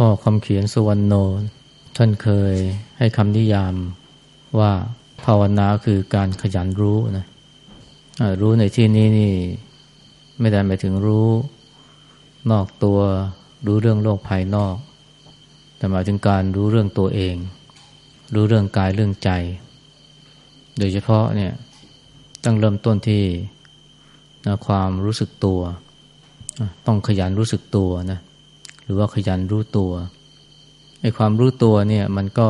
พ่อคำเขียนสุวรรณโน ท่านเคยให้คำนิยามว่าภาวนาคือการขยันรู้นะรู้ในที่นี้นี่ ไม่ได้หมายถึงรู้นอกตัวรู้เรื่องโลกภายนอก แต่หมายถึงการรู้เรื่องตัวเอง รู้เรื่องกายเรื่องใจ โดยเฉพาะเนี่ยตั้งเริ่มต้นที่นะความรู้สึกตัว ต้องขยันรู้สึกตัวนะ หรือว่าขยันรู้ตัวไอ้ความรู้ตัวเนี่ยมันก็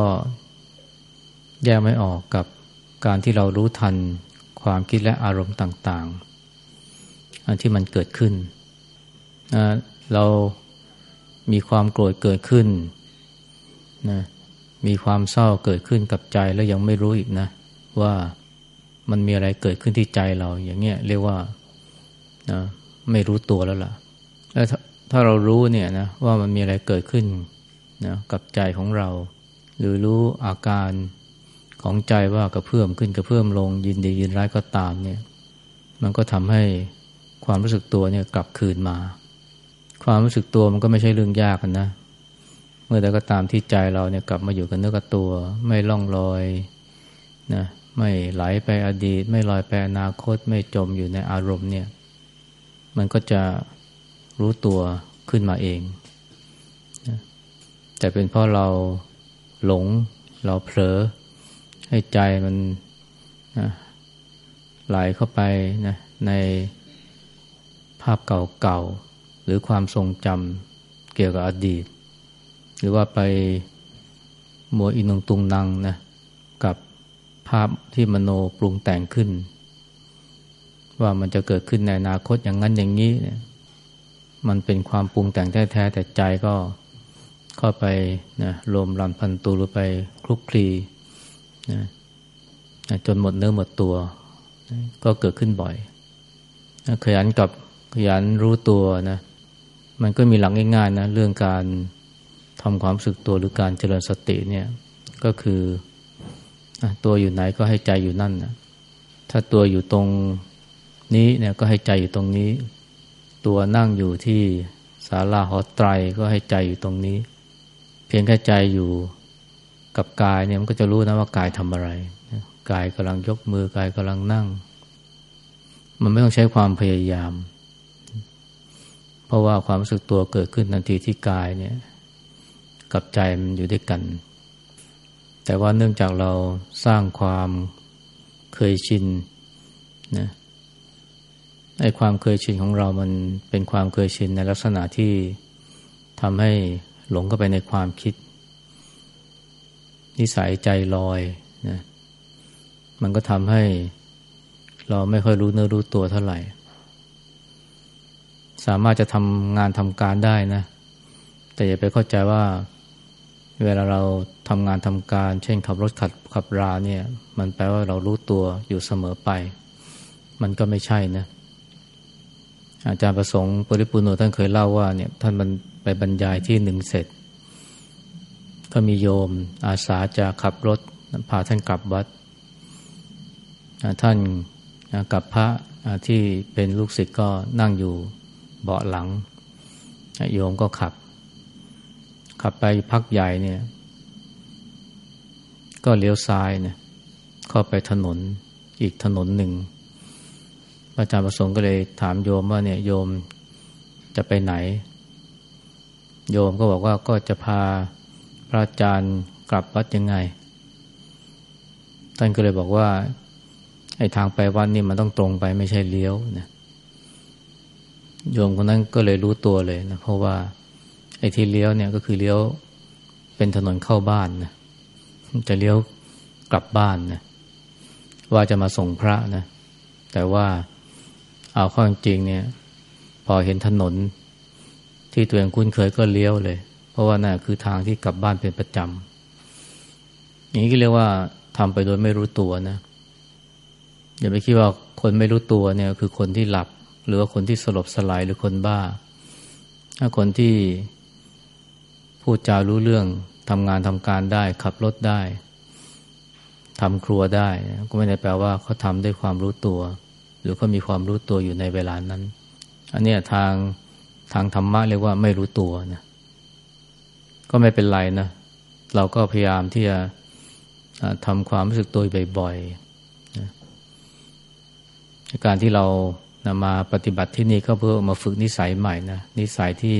แยกไม่ออกกับการที่เรารู้ทันความคิดและอารมณ์ต่าง ๆ อันที่มันเกิดขึ้นนะเรามีความโกรธเกิดขึ้นนะมีความเศร้าเกิดขึ้นกับใจแล้วยังไม่รู้อีกนะ ว่ามันมีอะไรเกิดขึ้นที่ใจเราอย่างเงี้ยเรียกว่านะไม่รู้ตัวแล้วล่ะแล้ว ถ้าเรารู้เนี่ยนะว่ามันมีอะไรเกิดขึ้นนะกับใจของเรา หรือรู้อาการของใจว่ากระเพื่อมขึ้นกระเพื่อมลงยินดียินร้ายก็ตามเนี่ย มันก็ทำให้ความรู้สึกตัวเนี่ยกลับคืนมา ความรู้สึกตัวมันก็ไม่ใช่เรื่องยากนะ เมื่อใดก็ตามที่ใจเราเนี่ยกลับมาอยู่กับเนื้อกับตัว ไม่ล่องลอยนะไม่ไหลไปอดีต ไม่ลอยไปอนาคต ไม่จมอยู่ในอารมณ์เนี่ย มันก็จะ รู้ตัวขึ้นมาเอง แต่เป็นเพราะเราหลงเราเผลอ ให้ใจมันไหลเข้าไปนะในภาพเก่าๆ หรือความทรงจำเกี่ยวกับอดีต หรือว่าไปมัวอินงตุงนังนะกับภาพที่มโนปรุงแต่งขึ้น ว่ามันจะเกิดขึ้นในอนาคตอย่างนั้นอย่างนี้เนี่ย มันเป็นความปรุงแต่งแท้ๆแต่ใจก็เข้าไปนะรวมรันพันตูหรือไปคลุกคลีนะจนหมดเนื้อหมดตัว ก็เกิดขึ้นบ่อย ขยันกับขยันรู้ตัวนะมันก็มีหลักง่ายๆนะเรื่องการทำความสึกตัวหรือการเจริญสติเนี่ยก็คือตัวอยู่ไหนก็ให้ใจอยู่นั่นนะถ้าตัวอยู่ตรงนี้เนี่ยก็ให้ใจอยู่ตรงนี้ ตัวนั่งอยู่ที่ศาลาหอไตรก็ให้ใจอยู่ตรงนี้ เพียงแค่ใจอยู่กับกายเนี่ยมันก็จะรู้นะว่ากายทำอะไร กายกำลังยกมือกายกำลังนั่ง มันไม่ต้องใช้ความพยายาม เพราะว่าความรู้สึกตัวเกิดขึ้นทันทีที่กายเนี่ย กับใจมันอยู่ด้วยกัน แต่ว่าเนื่องจากเราสร้างความเคยชินนะ ไอ้ความเคยชินของเรามันเป็นความเคยชินในลักษณะที่ทำให้หลงเข้าไปในความคิด นิสัยใจลอยนะมันก็ทำให้เราไม่ค่อยรู้เนื้อรู้ตัวเท่าไหร่ สามารถจะทำงานทำการได้นะ แต่อย่าไปเข้าใจว่า เวลาเราทำงานทำการ เช่นขับรถขับขับราเนี่ย มันแปลว่าเรารู้ตัวอยู่เสมอไป มันก็ไม่ใช่นะ อาจารย์ประสงค์ปริปุโนท่านเคยเล่าว่าเนี่ยท่านมันไปบรรยายที่หนึ่งเสร็จ ก็มีโยมอาสาจะขับรถพาท่านกลับวัด ท่านกับพระที่เป็นลูกศิษย์ก็นั่งอยู่เบาะหลัง โยมก็ขับ ขับไปพักใหญ่เนี่ย ก็เลี้ยวซ้ายเนี่ยเข้าไปถนนอีกถนนหนึ่ง อาจารย์ประสงค์ก็เลยถามโยมว่าเนี่ยโยมจะไปไหน โยมก็บอกว่าก็จะพาพระอาจารย์กลับวัดยังไง ท่านก็เลยบอกว่าไอ้ทางไปวัดนี่มันต้องตรงไปไม่ใช่เลี้ยวนะโยมคนนั้นก็เลยรู้ตัวเลยนะเพราะว่า ไอ้ที่เลี้ยวเนี่ยก็คือเลี้ยวเป็นถนนเข้าบ้านนะจะเลี้ยวกลับบ้านนะว่าจะมาส่งพระนะ แต่ว่า เอาข้อจริงเนี่ย พอเห็นถนน ที่ตัวเองคุ้นเคยก็เลี้ยวเลย เพราะว่านั่นคือทางที่กลับบ้านเป็นประจำอย่างนี้ก็เรียกว่าทำไปโดยไม่รู้ตัวนะอย่าไปคิดว่าคนไม่รู้ตัวเนี่ย คือคนที่หลับ หรือว่าคนที่สลบสลายหรือคนบ้า ถ้าคนที่พูดจารู้เรื่องทำงานทำการได้ ขับรถได้ทำครัวได้ ก็ไม่ได้แปลว่าเขาทำด้วยความรู้ตัว รือเขามีความรู้ตัวอยู่ในเวลานั้น อันนี้ทางทางธรรมะเรียกว่าไม่รู้ตัวนะก็ไม่เป็นไรนะ เราก็พยายามที่จะทำความรู้สึกตัวบ่อยๆการที่เรานะมาปฏิบัติที่นี่ก็เพื่อมาฝึกนิสัยใหม่นะนิสัยที่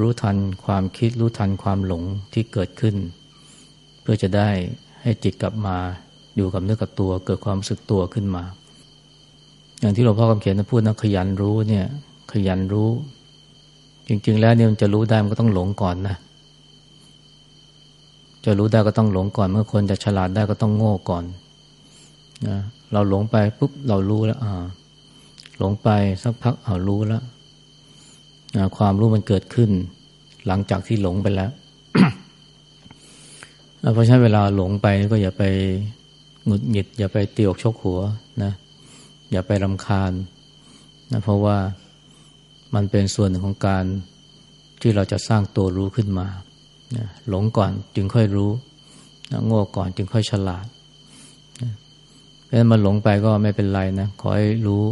รู้ทันความคิดรู้ทันความหลงที่เกิดขึ้น เพื่อจะได้ให้จิตกลับมาอยู่กับเนื้อกับตัว เกิดความรู้สึกตัวขึ้นมา อย่างที่หลวงพ่อคำเขียนพูดนะขยันรู้เนี่ย ขยันรู้ จริง ๆ แล้วเนี่ยมันจะรู้ได้มันก็ต้องหลงก่อนนะ จะรู้ได้ก็ต้องหลงก่อน เมื่อคนจะฉลาดได้ก็ต้องโง่ก่อนนะเราหลงไปปุ๊บเรารู้แล้วอ่าหลงไปสักพักเอารู้แล้วความรู้มันเกิดขึ้น หลังจากที่หลงไปแล้วเพราะฉะนั้นเวลาหลงไปก็อย่าไปหงุดหงิด อย่าไปเตียกชกหัวนะ อย่าไปรำคาญนะเพราะว่ามันเป็นส่วนหนึ่งของการที่เราจะสร้างตัวรู้ขึ้นมานะหลงก่อนจึงค่อยรู้นะโง่ก่อนจึงค่อยฉลาดนะเพราะฉะนั้นมันหลงไปก็ไม่เป็นไรนะขอให้รู้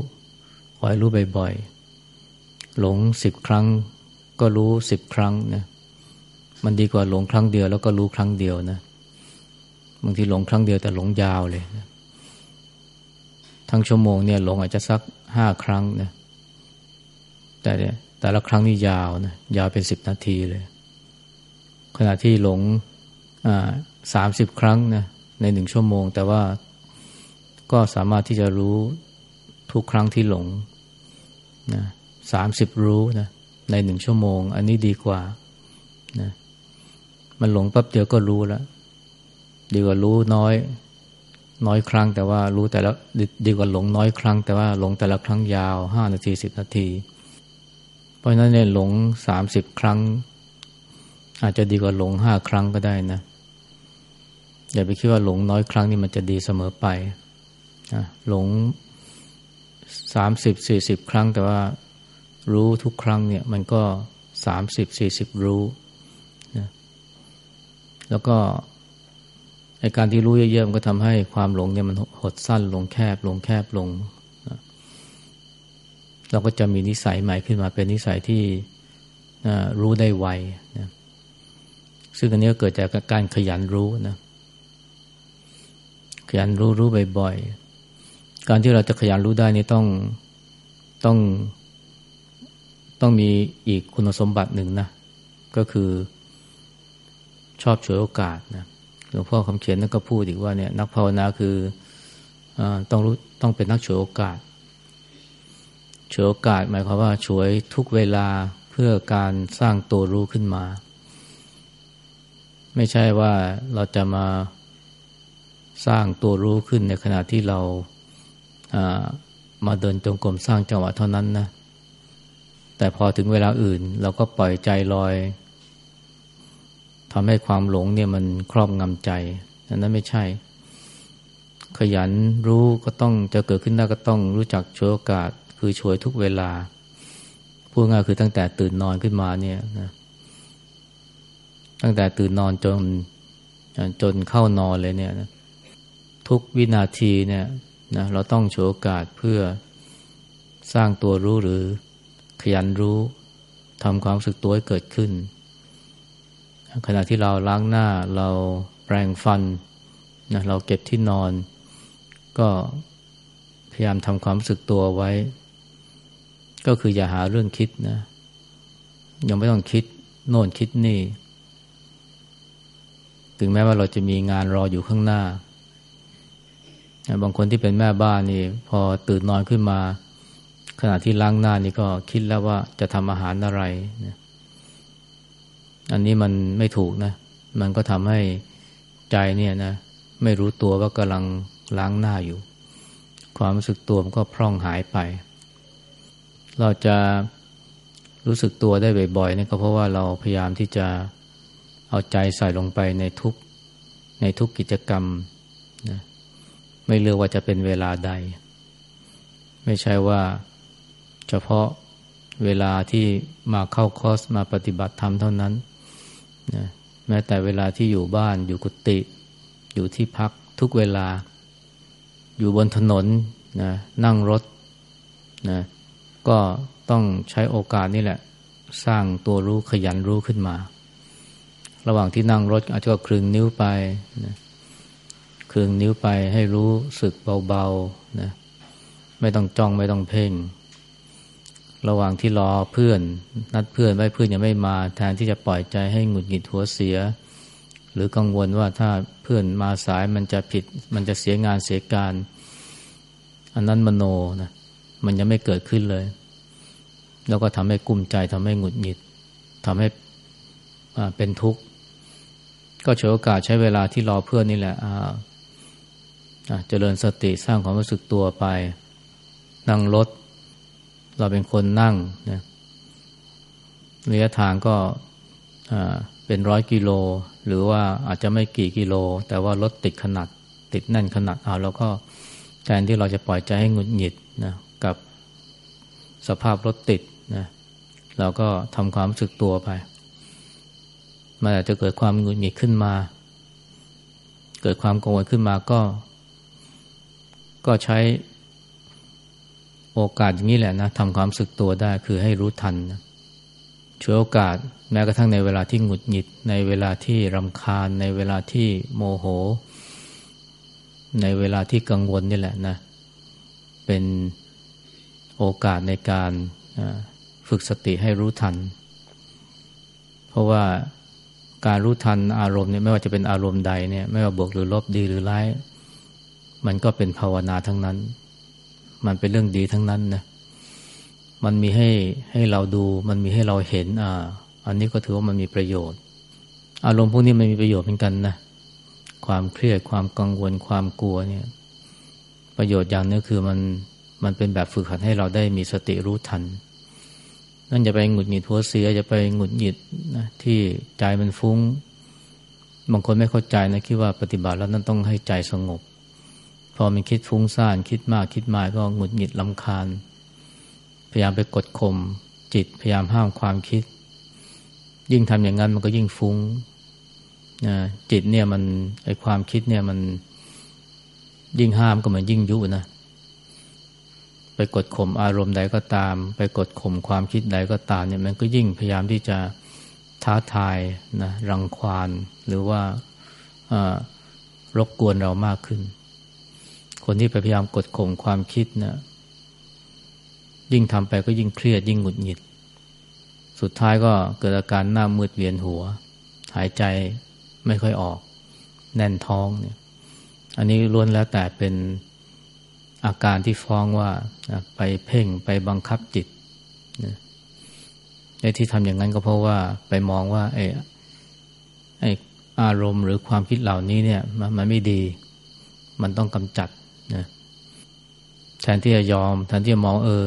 ขอให้รู้บ่อยๆหลงสิบครั้ง ก็รู้สิบครั้งนะมันดีกว่าหลงครั้งเดียวแล้วก็รู้ครั้งเดียวนะบางทีหลงครั้งเดียวแต่หลงยาวเลยนะ ทั้งชั่วโมงเนี่ยหลงอาจจะสักห้าครั้งนะแต่เนี่ยแต่ละครั้งนี่ยาวนะยาวเป็นสิบนาทีเลย ขณะที่หลงสามสิบครั้งนะในหนึ่งชั่วโมง แต่ว่าก็สามารถที่จะรู้ทุกครั้งที่หลงนะสามสิบรู้นะในหนึ่งชั่วโมง อันนี้ดีกว่านะมันหลงปั๊บเดียวก็รู้แล้วดีกว่ารู้น้อย น้อยครั้ง แต่ว่ารู้แต่ละดีกว่าหลงน้อยครั้ง แต่ว่าหลงแต่ละครั้งยาวห้านาทีสิบนาที เพราะฉะนั้นเนี่ยหลงสามสิบครั้ง อาจจะดีกว่าหลงห้าครั้งก็ได้นะอย่าไปคิดว่าหลงน้อยครั้งนี่มันจะดีเสมอไปหลงสามสิบสี่สิบครั้ง แต่ว่ารู้ทุกครั้งเนี่ย มันก็สามสิบสี่สิบรู้นะแล้วก็ การที่รู้เยอะๆมันก็ทำให้ความหลงเนี่ยมันหดสั้นลงแคบลงแคบลง เราก็จะมีนิสัยใหม่ขึ้นมาเป็นนิสัยที่รู้ได้ไวนะซึ่งอันนี้ก็เกิดจากการขยันรู้นะขยันรู้รู้บ่อยๆ การที่เราจะขยันรู้ได้นี่ต้องต้องต้องมีอีกคุณสมบัติหนึ่งนะ ก็คือชอบฉวยโอกาสนะ หลวงพ่อคำเขียนนั่นก็พูดอีกว่าเนี่ยนักภาวนาคืออต้องรู้ต้องเป็นนักฉวยโอกาสฉวยโอกาสหมายความว่าฉวยทุกเวลาเพื่อการสร้างตัวรู้ขึ้นมา ไม่ใช่ว่าเราจะมาสร้างตัวรู้ขึ้นในขณะที่เรามาเดินจงกรมสร้างจังหวะเท่านั้นนะแต่พอถึงเวลาอื่น เราก็ปล่อยใจลอย ทำให้ความหลงเนี่ยมันครอบงำใจอันนั้นไม่ใช่ ขยันรู้ก็ต้องจะเกิดขึ้นได้ก็ต้องรู้จักช่วยโอกาส คือช่วยทุกเวลา พูดง่ายคือตั้งแต่ตื่นนอนขึ้นมาเนี่ยนะตั้งแต่ตื่นนอนจนจนเข้านอนเลยเนี่ยนะทุกวินาทีเนี่ยนะเราต้องโชว์โอกาสเพื่อสร้างตัวรู้หรือขยันรู้ทำความรู้สึกตัวให้เกิดขึ้น ขณะที่เราล้างหน้าเราแปรงฟันนะเราเก็บที่นอน ก็พยายามทำความรู้สึกตัวไว้ ก็คืออย่าหาเรื่องคิดนะยังไม่ต้องคิดโน่นคิดนี่ ถึงแม้ว่าเราจะมีงานรออยู่ข้างหน้า บางคนที่เป็นแม่บ้านนี่ พอตื่นนอนขึ้นมา ขณะที่ล้างหน้านี่ก็คิดแล้วว่าจะทำอาหารอะไรนะ อันนี้มันไม่ถูกนะ มันก็ทำให้ใจเนี่ยนะ ไม่รู้ตัวว่ากำลังล้างหน้าอยู่ ความรู้สึกตัวมันก็พร่องหายไป เราจะรู้สึกตัวได้บ่อยๆนี่ก็เพราะว่าเราพยายามที่จะเอาใจใส่ลงไปในทุกในทุกกิจกรรมนะไม่เลือกว่าจะเป็นเวลาใด ไม่ใช่ว่าเฉพาะเวลาที่มาเข้าคอร์สมาปฏิบัติธรรมเท่านั้น นะแม้แต่เวลาที่อยู่บ้านอยู่กุฏิอยู่ที่พักทุกเวลา อยู่บนถนนนะนั่งรถนะก็ต้องใช้โอกาสนี่แหละ สร้างตัวรู้ขยันรู้ขึ้นมา ระหว่างที่นั่งรถอาจจะก็คลึงนิ้วไปนะคลึงนิ้วไปให้รู้สึกเบาๆนะไม่ต้องจ้องไม่ต้องเพ่ง ระหว่างที่รอเพื่อน นัดเพื่อนไว้เพื่อนยังไม่มา แทนที่จะปล่อยใจให้หงุดหงิดหัวเสีย หรือกังวลว่าถ้าเพื่อนมาสายมันจะผิด มันจะเสียงานเสียการ อันนั้นมโนนะมันยังไม่เกิดขึ้นเลย แล้วก็ทำให้กุ้มใจทำให้หงุดหงิดทำให้เป็นทุกข์ ก็เฉลโอกาสใช้เวลาที่รอเพื่อนนี่แหละเจริญสติสร้างความรู้สึกตัวไป นั่งรถ เราเป็นคนนั่งนะระยะทางก็เป็นร้อยกิโล หรือว่าอาจจะไม่กี่กิโล แต่ว่ารถติดขนาดติดแน่นขนาดเอาแล้วก็แทนที่เราจะปล่อยใจให้หงุดหงิดนะกับสภาพรถติดนะเราก็ทำความรู้สึกตัวไปมันอาจจะเกิดความหงุดหงิดขึ้นมา เกิดความกังวลขึ้นมาก็ ก็ใช้ โอกาสอย่างนี้แหละนะทำความสึกตัวได้คือให้รู้ทันนะช่วยโอกาสแม้กระทั่งในเวลาที่หงุดหงิด ในเวลาที่รำคาญ ในเวลาที่โมโห ในเวลาที่กังวลนี่แหละนะ เป็นโอกาสในการฝึกสติให้รู้ทัน เพราะว่าการรู้ทันอารมณ์เนี่ยไม่ว่าจะเป็นอารมณ์ใดเนี่ยไม่ว่าบวกหรือลบดีหรือร้าย มันก็เป็นภาวนาทั้งนั้น มันเป็นเรื่องดีทั้งนั้นนะมันมีให้ให้เราดู มันมีให้เราเห็น อ่า อันนี้ก็ถือว่ามันมีประโยชน์ อารมณ์พวกนี้มันมีประโยชน์เหมือนกันนะความเครียดความกังวลความกลัวเนี่ย ประโยชน์อย่างนึงคือมันมันเป็นแบบฝึกหัดให้เราได้มีสติรู้ทันนั่นจะไปหงุดหงิดหัวเสียจะไปหงุดหงิดนะที่ใจมันฟุง้ง บางคนไม่เข้าใจนะคิดว่าปฏิบัติแล้วนั่นต้องให้ใจสงบ พอมันคิดฟุ้งซ่านคิดมากคิดมากก็หงุดหงิดลำคาญ พยายามไปกดข่มจิตพยายามห้ามความคิด ยิ่งทำอย่างนั้นมันก็ยิ่งฟุง้งนะจิตเนี่ยมันไอความคิดเนี่ยมันยิ่งห้ามก็เหมือนยิ่งยุนะ ไปกดข่มอารมณ์ใดก็ตาม ไปกดข่มความคิดใดก็ตามเนี่ยมันก็ยิ่งพยายามที่จะท้าทายนะรังควานหรือว่ารบกวนเรามากขึ้น คนที่พยายามกดข่มความคิดนะยิ่งทำไปก็ยิ่งเครียดยิ่งหงุดหงิด สุดท้ายก็เกิดอาการหน้ามืดเวียนหัว หายใจไม่ค่อยออก แน่นท้องเนี่ย อันนี้ล้วนแล้วแต่เป็นอาการที่ฟ้องว่าไปเพ่งไปบังคับจิตไอ้ที่ทำอย่างนั้นก็เพราะว่าไปมองว่าไอ้ไอ้อารมณ์หรือความคิดเหล่านี้เนี่ย มันไม่ดี มันต้องกำจัด นะแทนที่จะยอม แทนที่จะมองเออ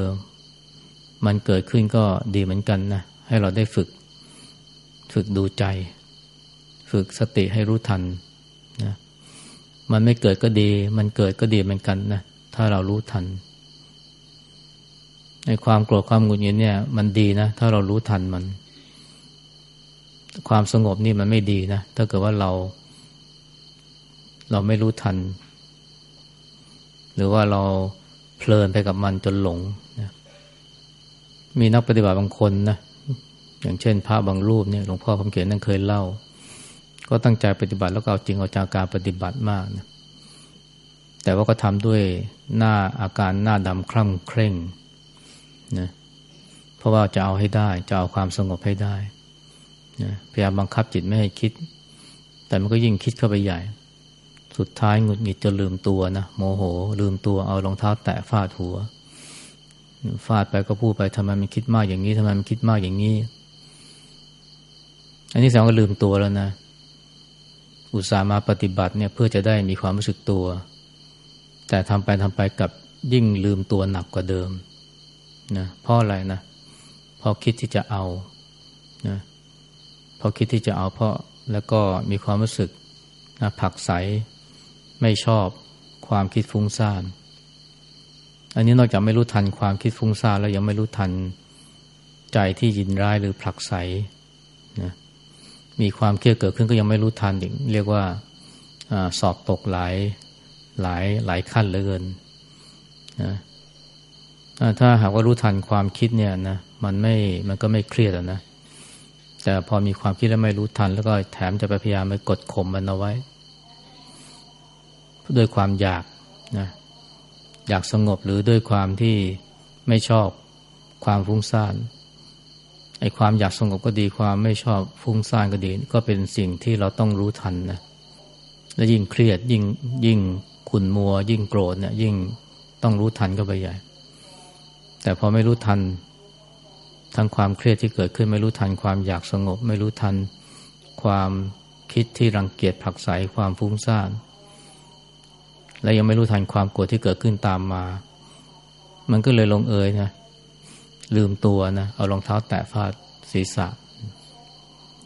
มันเกิดขึ้นก็ดีเหมือนกันนะ ให้เราได้ฝึก ฝึกดูใจ ฝึกสติให้รู้ทันนะมันไม่เกิดก็ดี มันเกิดก็ดีเหมือนกันนะ ถ้าเรารู้ทันในความโกรธความหงุดหงิดเนี่ย มันดีนะ ถ้าเรารู้ทันมัน ความสงบนี่มันไม่ดีนะ ถ้าเกิดว่าเรา เราไม่รู้ทัน หรือว่าเราเพลินไปกับมันจนหลงนะมีนักปฏิบัติบางคนนะอย่างเช่น พระบางรูปเนี่ยหลวงพ่อคำเขียนนั่นเคยเล่า ก็ตั้งใจปฏิบัติแล้วก็เอาจริงเอาจากการปฏิบัติมากนะแต่ว่าก็ทำด้วยหน้าอาการหน้าดำคล่ำเคร่งนะเพราะว่าจะเอาให้ได้จะเอาความสงบให้ได้นะพยายามบังคับจิตไม่ให้คิด แต่มันก็ยิ่งคิดเข้าไปใหญ่ สุดท้ายหงุดหงิดจะลืมตัวนะโมโห ลืมตัวเอารองเท้าแตะฟาดหัวฟาดไปก็พูดไปทำไมมันคิดมากอย่างนี้ทำไมมันคิดมากอย่างนี้ อันนี้แสดงว่าลืมตัวแล้วนะ อุตส่าห์มาปฏิบัติเนี่ยเพื่อจะได้มีความรู้สึกตัว แต่ทำไปทำไปกับยิ่งลืมตัวหนักกว่าเดิมนะเพราะอะไรนะเพราะคิดที่จะเอานะเพราะคิดที่จะเอาเพราะแล้วก็มีความรู้สึกนะผักใส ไม่ชอบความคิดฟุ้งซ่าน อันนี้นอกจากไม่รู้ทันความคิดฟุ้งซ่านแล้วยังไม่รู้ทันใจที่ยินร้ายหรือผลักใสนะมีความเครียดเกิดขึ้นก็ยังไม่รู้ทันอีกเรียกว่าอสอบตกหลายหลายหลายขั้นเหลือเกินนะถ้าหากว่ารู้ทันความคิดเนี่ยนะมันไม่มันก็ไม่เครียดนะแต่พอมีความคิดแล้วไม่รู้ทัน แล้วก็แถมจะไปพยายามไปกดข่มมันเอาไว้ ด้วยความอยากนะอยากสงบหรือด้วยความที่ไม่ชอบความฟุ้งซ่านไอ้ความอยากสงบก็ดีความไม่ชอบฟุ้งซ่านก็ดี ก็เป็นสิ่งที่เราต้องรู้ทันนะและยิ่งเครียดยิ่งยิ่งขุนมัว ยิ่งโกรธเนี่ยยิ่งต้องรู้ทันก็ไปใหญ่ แต่พอไม่รู้ทันทั้งความเครียดที่เกิดขึ้นไม่รู้ทันความอยากสงบ ไม่รู้ทันความคิดที่รังเกียจผักใสความฟุ้งซ่าน และยังไม่รู้ทันความโกรธที่เกิดขึ้นตามมา มันก็เลยลงเอยนะลืมตัวนะเอารองเท้าแตะฟาดศีรษะ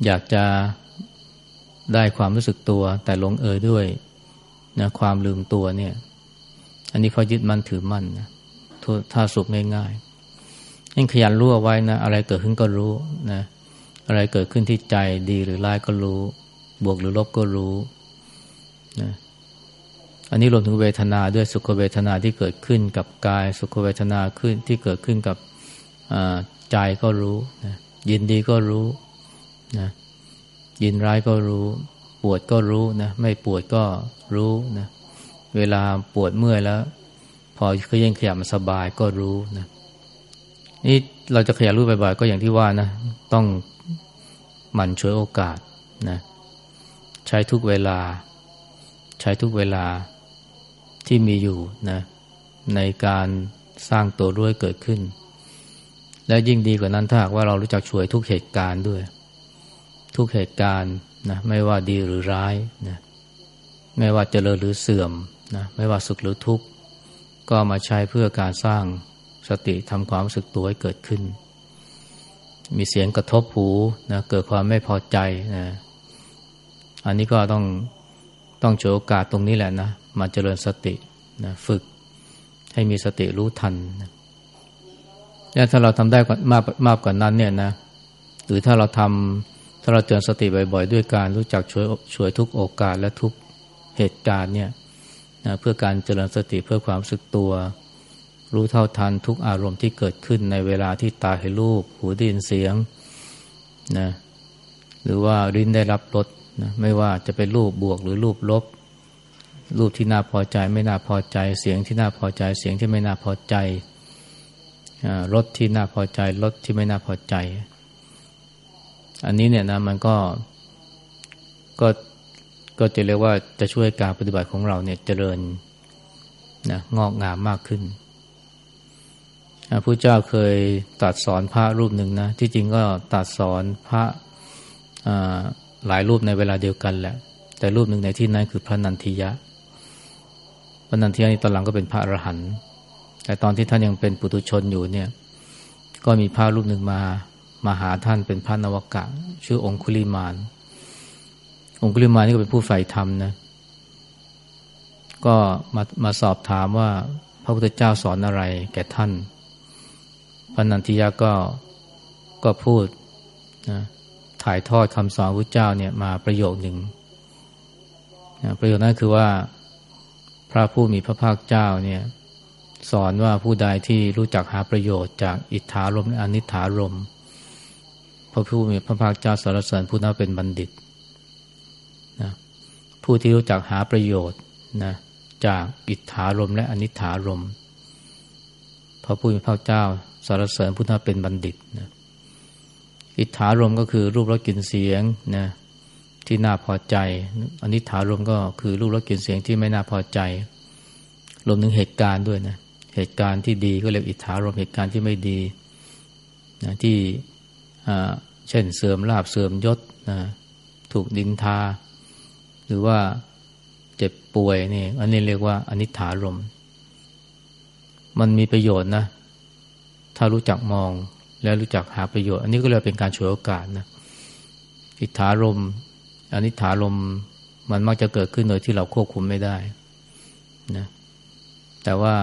อยากจะได้ความรู้สึกตัว แต่ลงเอยด้วยนะความลืมตัวเนี่ย อันนี้เขายึดมั่นถือมั่นนะถ้าสุขง่ายๆยิ่งขยันรู้เอาไว้นะอะไรเกิดขึ้นก็รู้นะอะไรเกิดขึ้นที่ใจดีหรือร้ายก็รู้ บวกหรือลบก็รู้นะ อันนี้รวมถึงเวทนาด้วยสุขเวทนาที่เกิดขึ้นกับกาย สุขเวทนาขึ้นที่เกิดขึ้นกับใจก็รู้นะยินดีก็รู้นะยินร้ายก็รู้ ปวดก็รู้นะไม่ปวดก็รู้นะเวลาปวดเมื่อยแล้ว พอขยันขยับมันสบายก็รู้นะนี่เราจะขยันรู้บ่อยๆก็อย่างที่ว่านะ ต้องหมั่นช่วยโอกาสนะใช้ทุกเวลา ใช้ทุกเวลา ที่มีอยู่นะในการสร้างตัวรู้ให้เกิดขึ้น และยิ่งดีกว่านั้นถ้าหากว่าเรารู้จักช่วยทุกเหตุการณ์ด้วย ทุกเหตุการณ์นะไม่ว่าดีหรือร้ายนะไม่ว่าเจริญหรือเสื่อมนะไม่ว่าสุขหรือทุกข์ ก็มาใช้เพื่อการสร้างสติทำความรู้สึกตัวให้เกิดขึ้น มีเสียงกระทบหูนะเกิดความไม่พอใจนะอันนี้ก็ต้อง ต้องโชว์โอกาสตรงนี้แหละนะมาเจริญสตินะฝึกให้มีสติรู้ทันนะแล้วถ้าเราทำได้มากมากกว่านั้นเนี่ยนะหรือถ้าเราทำถ้าเราเตือนสติบ่อยๆ ด้วยการรู้จักช่วยช่วยทุกโอกาสและทุกเหตุการณ์เนี่ยนะเพื่อการเจริญสติเพื่อความสึกตัว รู้เท่าทันทุกอารมณ์ที่เกิดขึ้นในเวลาที่ตาเห็นรูป หูได้ยินเสียงนะหรือว่าริ้นได้รับรส นะไม่ว่าจะเป็นรูปบวกหรือรูปลบ รูปที่น่าพอใจไม่น่าพอใจ เสียงที่น่าพอใจ เสียงที่ไม่น่าพอใจรถที่น่าพอใจรถที่ไม่น่าพอใจ อันนี้เนี่ยนะมันก็ก็ก็จะเรียกว่าจะช่วยการปฏิบัติของเราเนี่ยเจริญนะงอกงามมากขึ้นพระพุทธเจ้าเคยตัดสอนพระรูปหนึ่งนะ ที่จริงก็ตัดสอนพระ หลายรูปในเวลาเดียวกันแหละ แต่รูปหนึ่งในที่นั้นคือพระนันทิยะ พระนันทิยานี่ตอนหลังก็เป็นพระอรหันต์แต่ตอนที่ท่านยังเป็นปุถุชนอยู่เนี่ย ก็มีพระรูปหนึ่งมามาหาท่านเป็นพระนวกะ ชื่อองคุลิมาน องคุลิมานนี่ก็เป็นผู้ใฝ่ธรรมนะ ก็มามาสอบถามว่าพระพุทธเจ้าสอนอะไรแก่ท่าน พระนันทิยาก็ก็พูดนะ ถ่ายทอดคำสอนพระเจ้าเนี่ยมาประโยคหนึ่งนะประโยคนั้นคือว่าพระผู้มีพระภาคเจ้าเนี่ยสอนว่าผู้ใดที่รู้จักหาประโยชน์จากอิทธารมและอนิถารมพระผู้มีพระภาคเจ้าสารเสริญผู้นั้นเป็นบัณฑิตนะผู้ที่รู้จักหาประโยชน์นะจากอิทธารมและอนิถารมพระผู้มีพระเจ้าสารเสริญผู้นั้นเป็นบัณฑิตนะ อิทธารมก็คือรูปรสกลิ่นเสียงนะที่น่าพอใจอันนี้ถารมก็คือรูปรสกลิ่นเสียงที่ไม่น่าพอใจ รวมถึงเหตุการณ์ด้วยนะเหตุการณ์ที่ดีก็เรียกอิทธารมเหตุการณ์ที่ไม่ดีนะที่เช่นเสื่อมลาบเสื่อมยศนะถูกดินทา หรือว่าเจ็บป่วยนี่อันนี้เรียกว่าอนิถารมมันมีประโยชน์นะ ถ้ารู้จักมอง แล้วรู้จักหาประโยชน์ อันนี้ก็เลยเป็นการฉวยโอกาสนะอิทธารมอนิถารมมันมักจะเกิดขึ้นโดยที่เราควบคุมไม่ได้นะแต่ว่า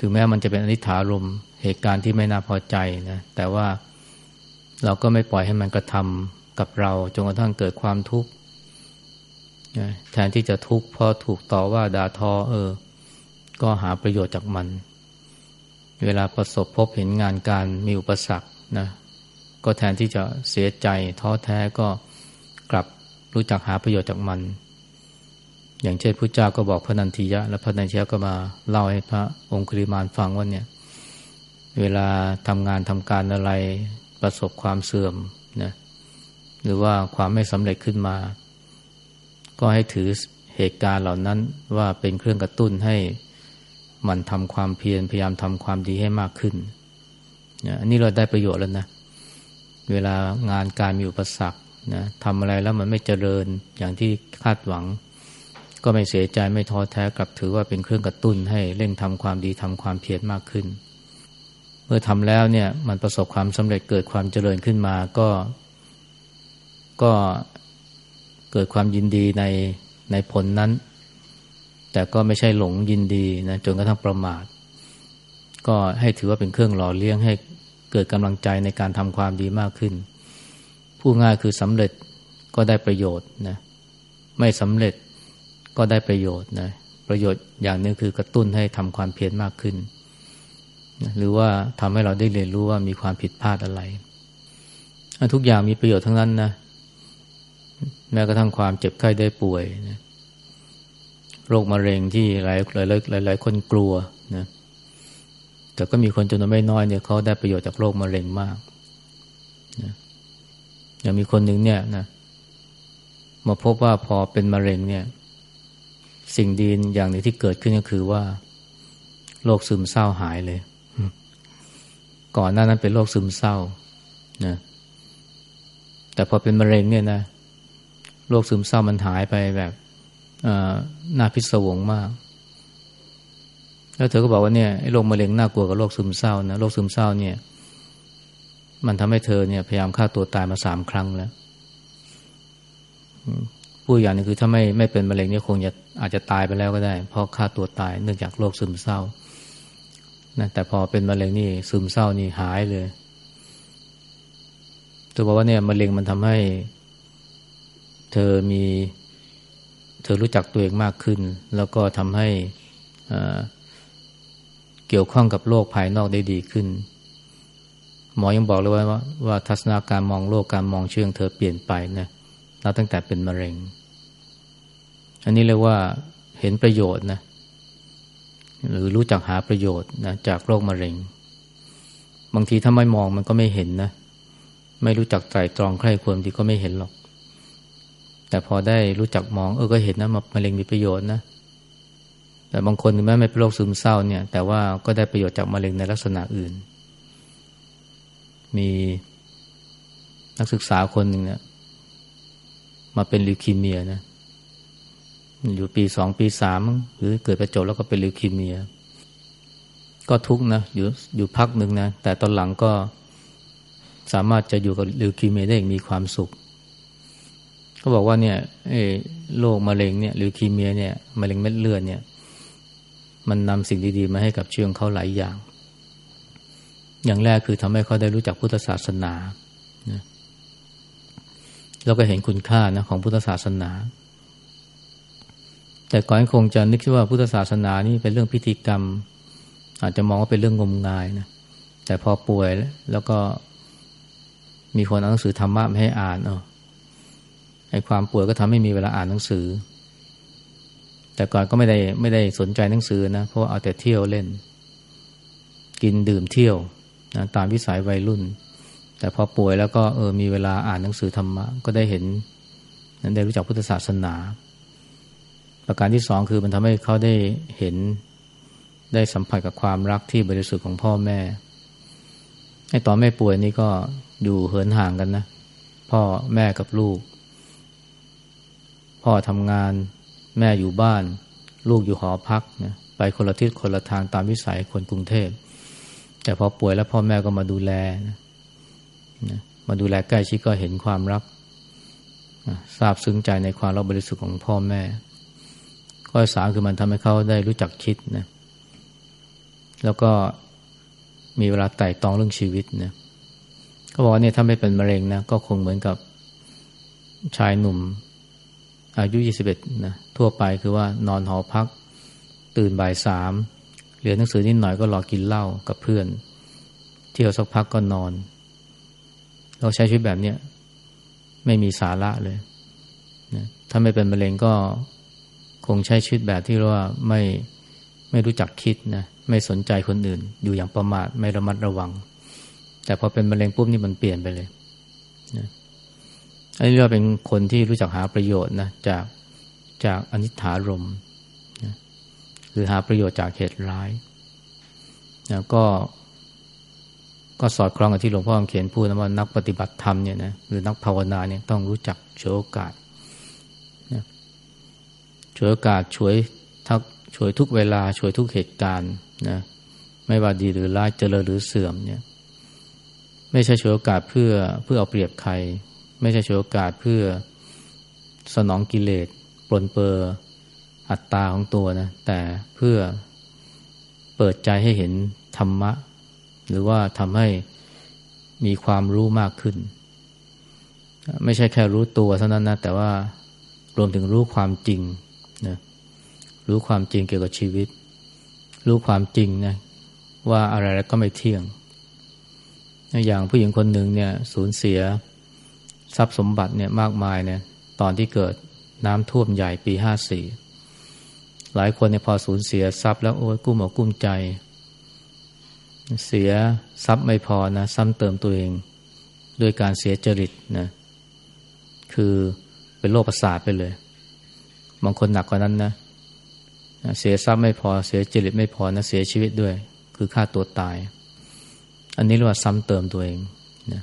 ถึงแม้มันจะเป็นอนิถารมเหตุการณ์ที่ไม่น่าพอใจนะแต่ว่าเราก็ไม่ปล่อยให้มันกระทำกับเราจนกระทั่งเกิดความทุกข์แทนที่จะทุกข์เพราะถูกต่อว่าด่าทอ เออ ก็หาประโยชน์จากมัน เวลาประสบพบเห็นงานการมีอุปสรรคนะก็แทนที่จะเสียใจท้อแท้ก็กลับรู้จักหาประโยชน์จากมัน อย่างเช่นพระเจ้าก็บอกพระนันทิยะ และพระนันทิยะก็มาเล่าให้พระองคุลิมานฟังว่าเนี่ย เวลาทำงานทำการอะไรประสบความเสื่อมนะหรือว่าความไม่สำเร็จขึ้นมา ก็ให้ถือเหตุการณ์เหล่านั้นว่าเป็นเครื่องกระตุ้นให้ มันทำความเพียรพยายามทำความดีให้มากขึ้นอันนี้เราได้ประโยชน์แล้วนะ เวลางานการมีอุปสรรคนะทำอะไรแล้วมันไม่เจริญอย่างที่คาดหวัง ก็ไม่เสียใจไม่ท้อแท้กลับถือว่าเป็นเครื่องกระตุ้นให้เร่งทำความดีทำความเพียรมากขึ้น เมื่อทำแล้วเนี่ยมันประสบความสำเร็จเกิดความเจริญขึ้นมาก็ ก็เกิดความยินดีในในผลนั้น แต่ก็ไม่ใช่หลงยินดีนะจนกระทั่งประมาท ก็ให้ถือว่าเป็นเครื่องหล่อเลี้ยงให้เกิดกำลังใจในการทำความดีมากขึ้น ผู้ง่ายคือสำเร็จก็ได้ประโยชน์นะไม่สำเร็จก็ได้ประโยชน์นะประโยชน์อย่างนึงคือกระตุ้นให้ทำความเพียรมากขึ้นนะหรือว่าทำให้เราได้เรียนรู้ว่ามีความผิดพลาดอะไร ทุกอย่างมีประโยชน์ทั้งนั้นนะแม้กระทั่งความเจ็บไข้ได้ป่วยนะ โรคมะเร็งที่หลายหลายหลายหลายคนกลัวนะแต่ก็มีคนจำนวนไม่น้อยเนี่ยเขาได้ประโยชน์จากโรคมะเร็งมากนะอย่างมีคนหนึ่งเนี่ยนะมาพบว่าพอเป็นมะเร็งเนี่ย สิ่งดีอย่างหนึ่งที่เกิดขึ้นก็คือว่าโรคซึมเศร้าหายเลย ก่อนหน้านั้นเป็นโรคซึมเศร้านะแต่พอเป็นมะเร็งเนี่ยนะโรคซึมเศร้ามันหายไปแบบ น่าพิศวงมาก แล้วเธอก็บอกว่าเนี่ยโรคมะเร็งน่ากลัวกับโรคซึมเศร้านะโรคซึมเศร้าเนี่ย มันทำให้เธอเนี่ยพยายามฆ่าตัวตายมาสามครั้งแล้วผู้อย่างนึงคือถ้าไม่ไม่เป็นมะเร็งเนี่ยคงจะอาจจะตายไปแล้วก็ได้ เพราะฆ่าตัวตายเนื่องจากโรคซึมเศร้านะแต่พอเป็นมะเร็งนี่ซึมเศร้านี่หายเลยเธอบอกว่าเนี่ยมะเร็งมันทำให้ เธอมี เธอรู้จักตัวเองมากขึ้น แล้วก็ทำให้เกี่ยวข้องกับโลกภายนอกได้ดีขึ้น หมอยังบอกเลยว่าว่าทัศนาการมองโลกการมองเชื่องเธอเปลี่ยนไปนะนับตั้งแต่เป็นมะเร็ง อันนี้เรียกว่าเห็นประโยชน์นะหรือรู้จักหาประโยชน์นะจากโรคมะเร็ง บางทีถ้าไม่มองมันก็ไม่เห็นนะ ไม่รู้จักไตรตรองใคร่ควรดีก็ไม่เห็นหรอก แต่พอได้รู้จักมองเออก็เห็นนะมะเร็งมีประโยชน์นะแต่บางคนแม้ไม่เป็นโรคซึมเศร้าเนี่ย แต่ว่าก็ได้ประโยชน์จากมะเร็งในลักษณะอื่น มีนักศึกษาคนหนึ่งเนี่ยมาเป็นลิวคีเมียนะอยู่ปีสองปีสามหรือเกิดประจบแล้วก็เป็นลิวคีเมีย ก็ทุกนะอยู่อยู่พักหนึ่งนะแต่ตอนหลังก็สามารถจะอยู่กับลิวคีเมียได้อย่างมีความสุข เขาบอกว่าเนี่ยโรคมะเร็งเนี่ยลิวคีเมียเนี่ยมะเร็งเม็ดเลือดเนี่ย มันนำสิ่งดีๆ มาให้กับเชื่องเขาหลายอย่าง อย่างแรกคือทำให้เขาได้รู้จักพุทธศาสนาแล้วก็เห็นคุณค่านะของพุทธศาสนา แต่ก่อนคงจะนึกว่าพุทธศาสนานี่เป็นเรื่องพิธีกรรม อาจจะมองว่าเป็นเรื่องงมงายนะแต่พอป่วยแล้วก็มีคนเอาหนังสือธรรมะมาให้อ่านเออ ไอ้ความป่วยก็ทำให้มีเวลาอ่านหนังสือ แต่ก่อนก็ไม่ได้ไม่ได้สนใจหนังสือนะเพราะเอาแต่เที่ยวเล่น กินดื่มเที่ยวนะตามวิสัยวัยรุ่น แต่พอป่วยแล้วก็เออมีเวลาอ่านหนังสือธรรมะก็ได้เห็นนั้นได้รู้จักพุทธศาสนา ประการที่สองคือมันทำให้เขาได้เห็นได้สัมผัสกับความรักที่บริสุทธิ์ของพ่อแม่ไอ้ตอนแม่ป่วยนี่ก็อยู่เหินห่างกันนะ พ่อแม่กับลูก พ่อทำงาน แม่อยู่บ้าน ลูกอยู่หอพักนะไปคนละทิศคนละทางตามวิสัยคนกรุงเทพ แต่พอป่วยแล้วพ่อแม่ก็มาดูแลนะนะมาดูแลใกล้ชิดก็เห็นความรักทราบซึ้งใจในความรักบริสุทธิ์ของพ่อแม่ ข้อสามคือมันทำให้เขาได้รู้จักคิดนะแล้วก็มีเวลาไต่ตองเรื่องชีวิตนะเขาบอกว่าเนี่ยถ้าไม่เป็นมะเร็งนะก็คงเหมือนกับชายหนุ่ม อายุยี่สิบเอ็ดนะทั่วไปคือว่านอนหอพัก ตื่นบ่ายสามเรียนหนังสือนิดหน่อยก็รอกินเหล้ากับเพื่อน เที่ยวสักพักก็นอน เราใช้ชีวิตแบบเนี้ยไม่มีสาระเลยนะถ้าไม่เป็นมะเร็งก็คงใช้ชีวิตแบบที่ว่าไม่ไม่รู้จักคิดนะไม่สนใจคนอื่น อยู่อย่างประมาทไม่ระมัดระวัง แต่พอเป็นมะเร็งปุ๊บนี่มันเปลี่ยนไปเลยนะ อันนี้เราเป็นคนที่รู้จักหาประโยชน์นะจากจากอนิถารมนะคือหาประโยชน์จากเหตุร้ายนะก็ ก็สอดคล้องกับที่หลวงพ่อเขียนพูดนะว่านักปฏิบัติธรรมเนี่ยนะหรือนักภาวนาเนี่ยต้องรู้จักฉวโอกาสนะฉวยโอกาสฉวยทักฉวยทุกเวลาฉวยทุกเหตุการณ์นะไม่ว่าดีหรือร้ายเจริญหรือเสื่อมเนี่ย ไม่ใช่ฉวยโอกาสเพื่อเพื่อเอาเปรียบใคร ไม่ใช่ฉวยโอกาสเพื่อสนองกิเลสปลนเปอร์อัตตาของตัวนะ แต่เพื่อเปิดใจให้เห็นธรรมะ หรือว่าทำให้มีความรู้มากขึ้น ไม่ใช่แค่รู้ตัวเท่านั้นนะ แต่ว่ารวมถึงรู้ความจริงนะรู้ความจริงเกี่ยวกับชีวิต รู้ความจริงนะว่าอะไรแล้วก็ไม่เที่ยง อย่างผู้หญิงคนหนึ่งเนี่ยสูญเสีย ทรัพย์สมบัติเนี่ยมากมายเนี่ยตอนที่เกิดน้ำท่วมใหญ่ปีห้าสี่หลายคนเนี่ยพอสูญเสียทรัพย์แล้วโอ้ยกุ้มอกกุ้มใจ เสียทรัพย์ไม่พอนะซ้ำเติมตัวเองด้วยการเสียจริตนะคือเป็นโรคประสาทไปเลย บางคนหนักกว่านั้นนะเสียทรัพย์ไม่พอเสียจริตไม่พอนะเสียชีวิตด้วย คือฆ่าตัวตาย อันนี้เรียกว่าซ้ำเติมตัวเองนะ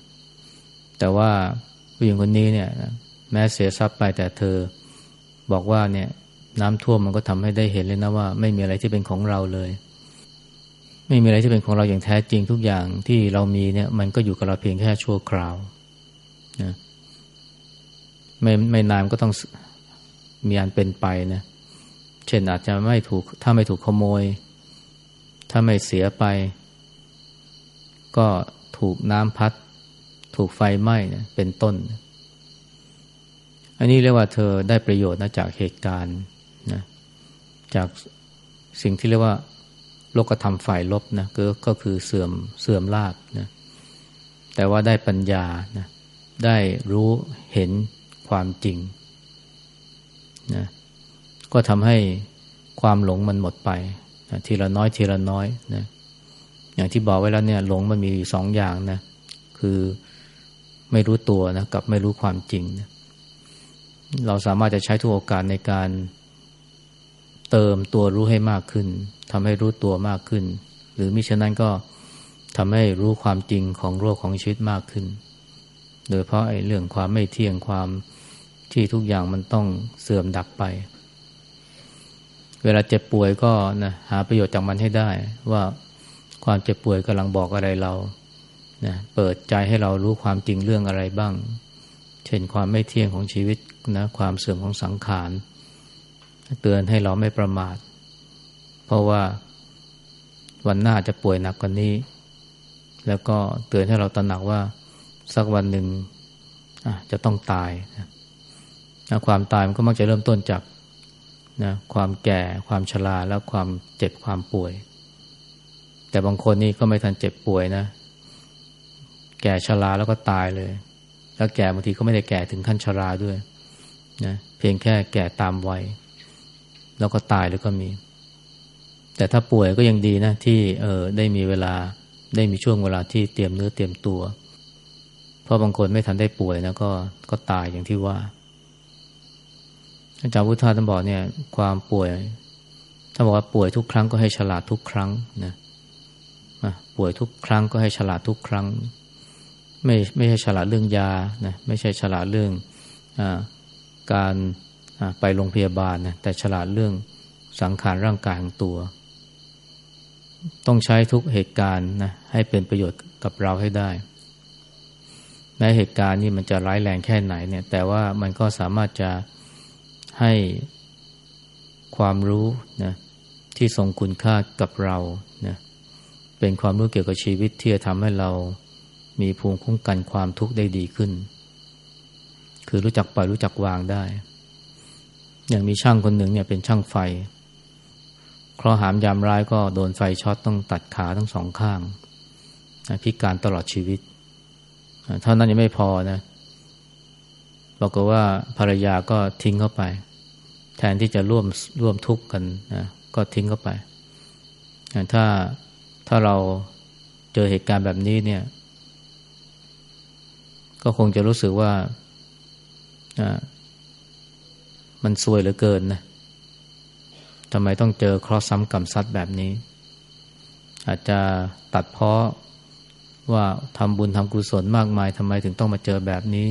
แต่ว่า ผู้หญิงคนนี้เนี่ยแม้เสียทรัพย์ไปแต่เธอบอกว่าเนี่ยน้ำท่วมมันก็ทำให้ได้เห็นเลยนะว่า ไม่มีอะไรที่เป็นของเราเลย ไม่มีอะไรที่เป็นของเราอย่างแท้จริงทุกอย่างที่เรามีเนี่ยมันก็อยู่กับเราเพียงแค่ชั่วคราวนะไม่ไม่นานก็ต้องมีอันเป็นไปนะเช่นอาจจะไม่ถูกถ้าไม่ถูกขโมย ถ้าไม่เสียไป ก็ถูกน้ำพัด ถูกไฟไหม้เนี่ยเป็นต้น อันนี้เรียกว่าเธอได้ประโยชน์นะจากเหตุการณ์นะจากสิ่งที่เรียกว่าโลกธรรมฝ่ายลบนะก็ก็คือเสื่อมเสื่อมลาบนะแต่ว่าได้ปัญญานะได้รู้เห็นความจริงนะก็ทำให้ความหลงมันหมดไปนะทีละน้อยทีละน้อยนะอย่างที่บอกไว้แล้วเนี่ยหลงมันมีสองอย่างนะคือ ไม่รู้ตัวนะกับไม่รู้ความจริงนะเราสามารถจะใช้ทุกโอกาสในการเติมตัวรู้ให้มากขึ้นทำให้รู้ตัวมากขึ้น หรือมิฉะนั้นก็ทำให้รู้ความจริงของโลกของชีวิตมากขึ้น โดยเพราะไอ้เรื่องความไม่เที่ยงความที่ทุกอย่างมันต้องเสื่อมดับไป เวลาเจ็บป่วยก็นะหาประโยชน์จากมันให้ได้ ว่าความเจ็บป่วยกำลังบอกอะไรเรา นะเปิดใจให้เรารู้ความจริงเรื่องอะไรบ้าง เช่นความไม่เที่ยงของชีวิตนะความเสื่อมของสังขาร เตือนให้เราไม่ประมาท เพราะว่าวันหน้าจะป่วยหนักกว่านี้ แล้วก็เตือนให้เราตระหนักว่าสักวันหนึ่งจะต้องตายนะความตายมันก็มักจะเริ่มต้นจากนะความแก่ความชราแล้วความเจ็บความป่วย แต่บางคนนี่ก็ไม่ทันเจ็บป่วยนะ แก่ชราแล้วก็ตายเลย แล้วแก่บางทีก็ไม่ได้แก่ถึงขั้นชราด้วยนะเพียงแค่แก่ตามวัยแล้วก็ตายแล้วก็มี แต่ถ้าป่วยก็ยังดีนะ ที่เออได้มีเวลาได้มีช่วงเวลาที่เตรียมเนื้อเตรียมตัว เพราะบางคนไม่ทันได้ป่วยนะก็ก็ตายอย่างที่ว่าอาจารย์พุทธาท่านบอกเนี่ย ความป่วยท่านบอกว่าป่วยทุกครั้งก็ให้ฉลาดทุกครั้งนะป่วยทุกครั้งก็ให้ฉลาดทุกครั้ง ไม่ไม่ใช่ฉลาดเรื่องยานะไม่ใช่ฉลาดเรื่องอการไปโรงพยาบาลนะแต่ฉลาดเรื่องสังขารร่างกายของตัว ต้องใช้ทุกเหตุการณ์นะให้เป็นประโยชน์กับเราให้ได้แม้เหตุการณ์นี้มันจะร้ายแรงแค่ไหนเนี่ย แต่ว่ามันก็สามารถจะให้ความรู้นะที่ทรงคุณค่ากับเรานะเป็นความรู้เกี่ยวกับชีวิตที่จะทำให้เรา มีภูมิคุ้มกันความทุกข์ได้ดีขึ้น คือรู้จักปล่อยรู้จักวางได้ อย่างมีช่างคนหนึ่งเนี่ยเป็นช่างไฟ เคราะหามยามร้ายก็โดนไฟช็อตต้องตัดขาทั้งสองข้าง พิการตลอดชีวิต เท่านั้นยังไม่พอนะบอกว่าภรรยาก็ทิ้งเข้าไป แทนที่จะร่วมร่วมทุกข์กันนะก็ทิ้งเข้าไป ถ้าถ้าเราเจอเหตุการณ์แบบนี้เนี่ย ก็คงจะรู้สึกว่ามันซวยเหลือเกินนะทำไมต้องเจอเคราะห์ซ้ำกรรมซัดแบบนี้ อาจจะตัดเพาะว่าทำบุญทำกุศลมากมายทำไมถึงต้องมาเจอแบบนี้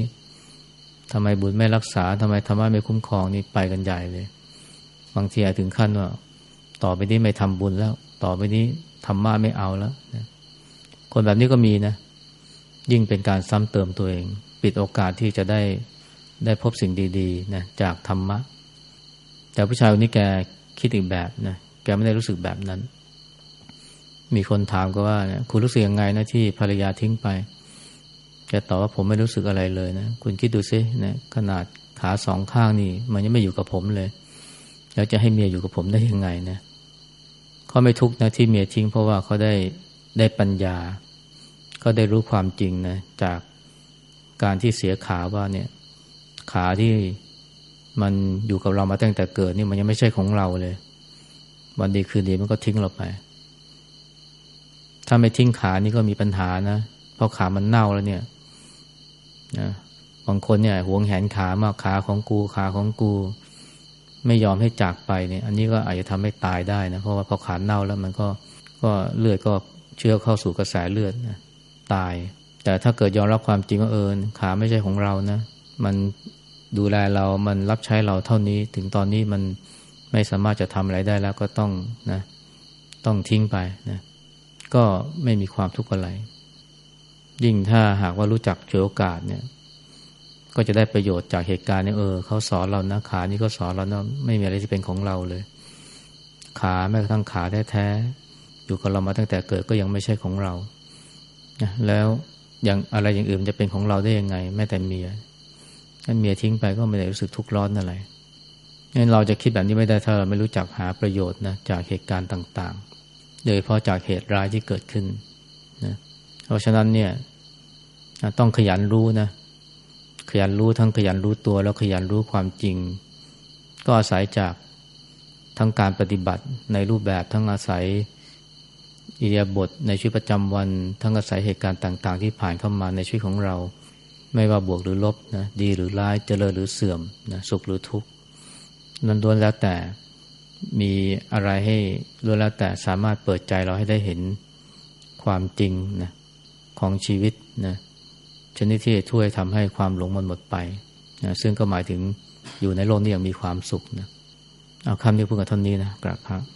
ทำไมบุญไม่รักษาทำไมธรรมะไม่คุ้มครองนี่ไปกันใหญ่เลย บางทีอาจถึงขั้นว่า ต่อไปนี้ไม่ทำบุญแล้ว ต่อไปนี้ธรรมะไม่เอาแล้วคนแบบนี้ก็มีนะ ยิ่งเป็นการซ้ำเติมตัวเอง ปิดโอกาสที่จะได้ได้พบสิ่งดีๆนะจากธรรมะ แต่ผู้ชายคนนี้แกคิดอีกแบบนะแกไม่ได้รู้สึกแบบนั้น มีคนถามก็ว่าคุณรู้สึกยังไงนะที่ภรรยาทิ้งไปแกตอบว่าผมไม่รู้สึกอะไรเลยนะคุณคิดดูซินะขนาดขาสองข้างนี่ มันยังไม่อยู่กับผมเลย แล้วจะให้เมียอยู่กับผมได้ยังไงนะเขาไม่ทุกข์นะที่เมียทิ้งเพราะว่าเขาได้ได้ปัญญา ก็ได้รู้ความจริงนะจากการที่เสียขาว่าเนี่ยขาที่มันอยู่กับเรามาตั้งแต่เกิดนี่มันยังไม่ใช่ของเราเลย วันดีคืนดีมันก็ทิ้งเราไป ถ้าไม่ทิ้งขานี่ก็มีปัญหานะเพราะขามันเน่าแล้วเนี่ยนะบางคนเนี่ยหวงแหนขามากขาของกูขาของกู ไม่ยอมให้จากไปเนี่ย อันนี้ก็อาจจะทำให้ตายได้นะเพราะว่าพอขาเน่าแล้วมันก็ก็เลือดก็เชื้อเข้าสู่กระแสเลือดนะ ตาย แต่ถ้าเกิดยอมรับความจริงว่าเออขาไม่ใช่ของเรานะ มันดูแลเรา มันรับใช้เราเท่านี้ ถึงตอนนี้มันไม่สามารถจะทำอะไรได้แล้วก็ต้องนะ ต้องทิ้งไปนะ ก็ไม่มีความทุกข์อะไร ยิ่งถ้าหากว่ารู้จักเฉยโอกาสเนี่ย ก็จะได้ประโยชน์จากเหตุการณ์นี้เออเขาสอนเรานะขานี่ก็สอนเรานะไม่มีอะไรที่เป็นของเราเลย ขาแม้กระทั่งขาแท้ๆอยู่กับเรามาตั้งแต่เกิดก็ยังไม่ใช่ของเรา แล้วอย่างอะไรอย่างอื่นจะเป็นของเราได้ยังไง แม้แต่เมียถ้าเมียทิ้งไปก็ไม่ได้รู้สึกทุกข์ร้อนอะไรงั้นเราจะคิดแบบนี้ไม่ได้ถ้าเราไม่รู้จักหาประโยชน์นะจากเหตุการณ์ต่างๆ โดยเฉพาะจากเหตุร้ายที่เกิดขึ้นนะเพราะฉะนั้นเนี่ยต้องขยันรู้นะขยันรู้ทั้งขยันรู้ตัวแล้วขยันรู้ความจริง ก็อาศัยจากทั้งการปฏิบัติในรูปแบบทั้งอาศัย อิเดียบทในชีวิตประจำวัน ทั้งอาศัยเหตุการณ์ต่าง ๆ ที่ผ่านเข้ามาในชีวิตของเรา ไม่ว่าบวกหรือลบนะดีหรือร้ายเจริญหรือเสื่อมนะสุขหรือทุกข์นั้นล้วนแล้วแต่มีอะไรให้ล้วนแล้วแต่สามารถเปิดใจเราให้ได้เห็นความจริงนะของชีวิตนะชนิดที่ช่วยทำให้ความหลงมันหมดไปนะซึ่งก็หมายถึงอยู่ในโลกนี้อย่างมีความสุขนะเอาคำนี้พูดกับท่านนี้นะกราบครับ